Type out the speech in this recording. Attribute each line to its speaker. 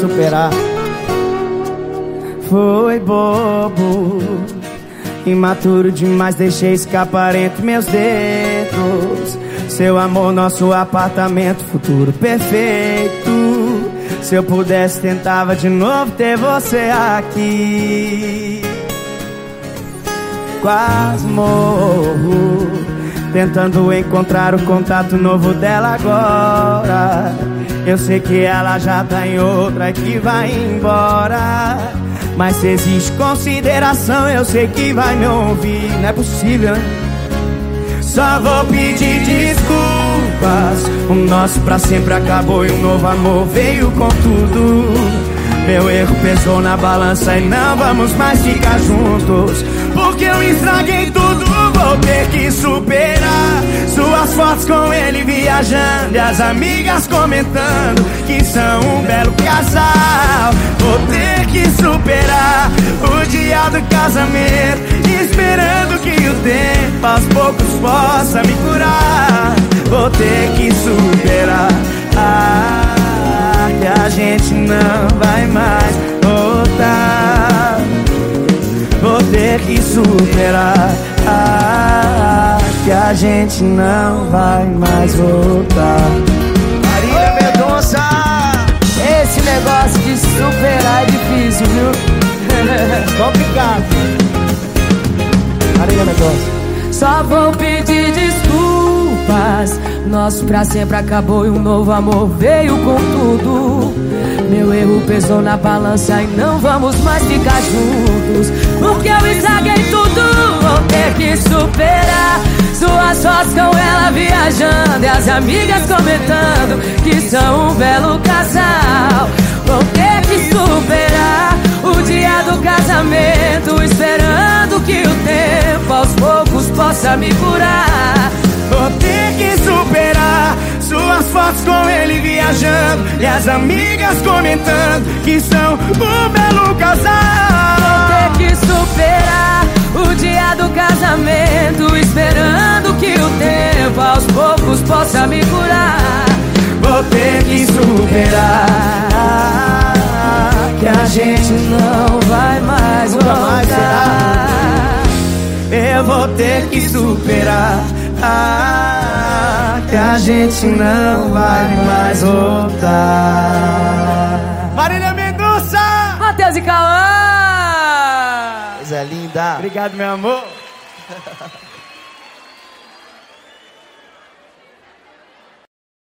Speaker 1: superar. Foi bobo, imaturo demais, deixei escapar entre meus dedos. Seu amor, nosso apartamento, futuro perfeito. Se eu pudesse, tentava de novo ter você aqui. Quase morro, tentando encontrar o contato novo dela agora. Eu sei que ela já tá em outra que vai embora. Mas se existe consideração, eu sei que vai me ouvir. Não é possível? Só vou pedir desculpas. O nosso pra sempre acabou e um novo amor veio com tudo. Meu erro pesou na balança e não vamos mais ficar juntos. Porque eu estraguei tudo, vou ter que superar. Suas fotos com ele viajando e as amigas comentando que são um belo casal. Vou ter que superar o dia do casamento, esperando que o tempo aos poucos possa me curar. Vou ter que superar. Ah, que a gente não vai mais voltar. Vou ter que superar. A gente não vai mais voltar.
Speaker 2: Marília Mendonça!
Speaker 3: Esse negócio de superar é difícil, viu?
Speaker 1: Complicado. Marília Mendonça.
Speaker 3: Só vou pedir desculpas. Nosso pra sempre acabou e um novo amor veio com tudo. Meu erro pesou na balança e não vamos mais ficar juntos. Porque eu estraguei tudo, vou ter que superar. Fotos com ela viajando e as amigas comentando que são um belo casal. Vou ter que superar o dia do casamento, esperando que o tempo aos poucos possa me curar.
Speaker 1: Vou ter que superar suas fotos com ele viajando e as amigas comentando que são
Speaker 3: poucos possa me curar.
Speaker 1: Vou ter que superar que a gente
Speaker 3: Não vai mais
Speaker 1: Nunca mais
Speaker 3: voltar.
Speaker 1: Eu vou ter que superar que a gente não vai mais voltar. Marília Mendonça!
Speaker 3: Matheus e Cauã!
Speaker 2: Coisa linda!
Speaker 1: Obrigado, meu amor.